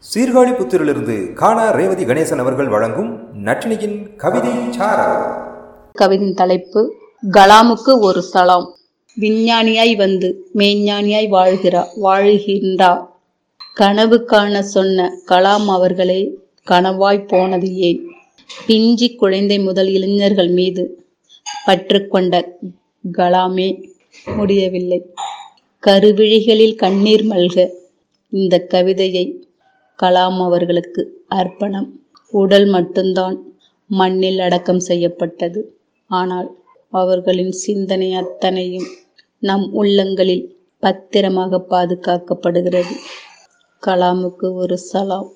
சீர்காழி புத்திரிலிருந்து காணா ரேவதி கணேசன் அவர்கள் வழங்கும் நட்டினியின் கவிதை கவிதையின் தலைப்பு கலாமுக்கு ஒரு சலாம். விஞ்ஞானியாய் வந்து மெய்ஞானியாய் வாழ்கிறா வாழ்கின்றா. கனவு காண சொன்ன கலாம் அவர்களே கனவாய் போனது ஏன்? பிஞ்சி குழந்தை முதல் இளைஞர்கள் மீது பற்றுக்கொண்ட கலாமே முடியவில்லை. கருவிழிகளில் கண்ணீர் மல்க இந்த கவிதையை கலாம் அவர்களுக்கு அர்ப்பணம். உடல் மட்டும்தான் மண்ணில் அடக்கம் செய்யப்பட்டது. ஆனால் அவர்களின் சிந்தனை அத்தனையும் நம் உள்ளங்களில் பத்திரமாக பாதுகாக்கப்படுகிறது. கலாமுக்கு ஒரு சலாம்.